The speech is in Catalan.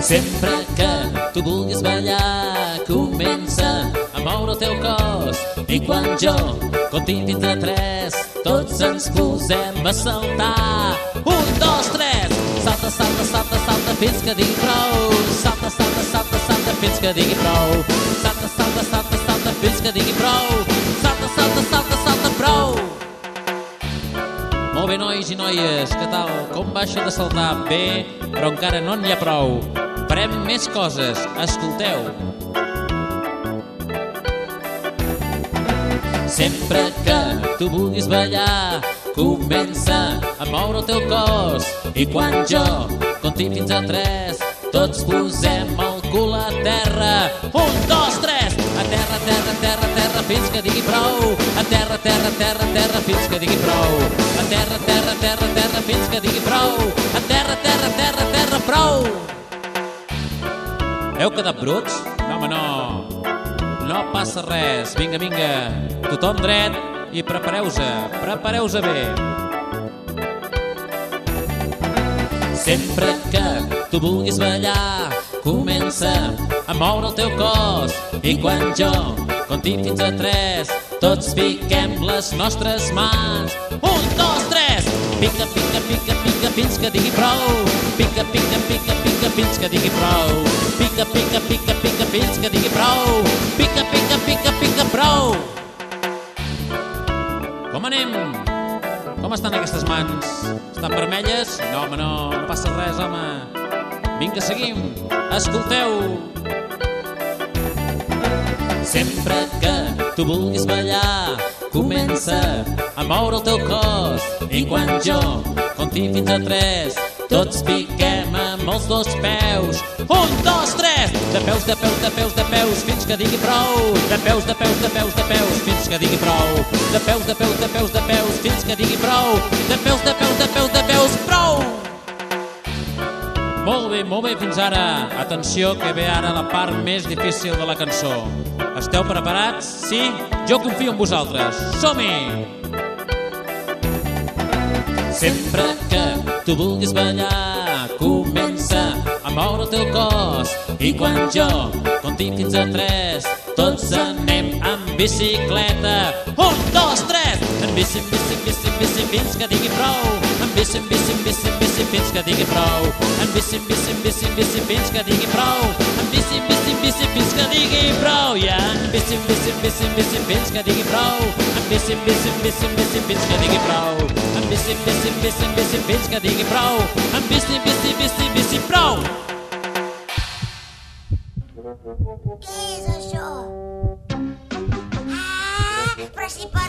Sempre que tu vulguis ballar, comença moure el teu cos. I quan jo compti fins a tres, tots ens posem a saltar. Un, dos, tres! Salta, salta, salta, salta fins que digui prou. Salta, salta, salta, salta fins que digui prou. Salta, salta, salta, salta fins que digui prou. Salta, salta, salta, salta, prou! Molt bé, nois i noies, què tal? Com va això de saltar? Bé, però encara no n'hi ha prou. Farem més coses, escolteu. Sempre que tu vulguis ballar, comença a moure el teu cos. I quan jo compti fins a tres, tots posem el cul a terra. Un, dos, tres! A terra, terra, terra, terra, fins que digui prou. A terra, terra, terra, terra, fins que digui prou. A terra, terra, terra, terra, fins que digui prou. A terra, terra, terra, terra, prou. Heu quedat bruts? No, home, no. No passa res. Vinga, vinga. Tothom dret i prepareu-se. Prepareu-se bé. Sempre que tu vulguis ballar, comença a moure el teu cos. I quan jo compti fins a tres, tots fiquem les nostres mans. Un, dos, tres! Pica, pica, pica, pica, fins que digui prou. Pica, pica, pica, pica, fins que digui prou. Pica, pica, pica, pica, fins que digui prou. Pica, pica, pica, pica, prou. Com anem? Com estan aquestes mans? Estan vermelles? No, home, no, no passa res, home. Vinga, seguim. Escolteu. Sempre que tu vulguis ballar, comença a moure el teu cos. I quan jo compti fins a tres, tots piquem amb els dos peus. Un, dos, tres! De peus, de peus, de peus, de peus, fins que digui prou. De peus, de peus, de peus, de peus, fins que digui prou. De peus, de peus, de peus, de peus, fins que digui prou. De peus, de peus, de peus, de peus, prou! Molt bé, molt bé fins ara. Atenció, que ve ara la part més difícil de la cançó. Esteu preparats? Sí? Jo confio en vosaltres. Som-hi! Sempre que tu vulguis ballar, comença a moure el teu cos. I quan jo compti fins a tres, tots anem amb bicicleta. Un, dos, tres! En bici, bici, bici, bici, fins que digui prou. En bici, bici, bici, bici, fins que digui prou. En bici, bici, bici, bici, fins que digui prou. En bici, bici, bici, fins que digui prou. Ja, en bici, bici, bici, bici, fins que digui prou. missi, missi, missi, missi, bitch, kan ikke brau. Han missi, missi, missi, missi, bitch, kan ikke brau. Han missi, missi, missi, missi, brau. Please, show. Ah, просыпайся.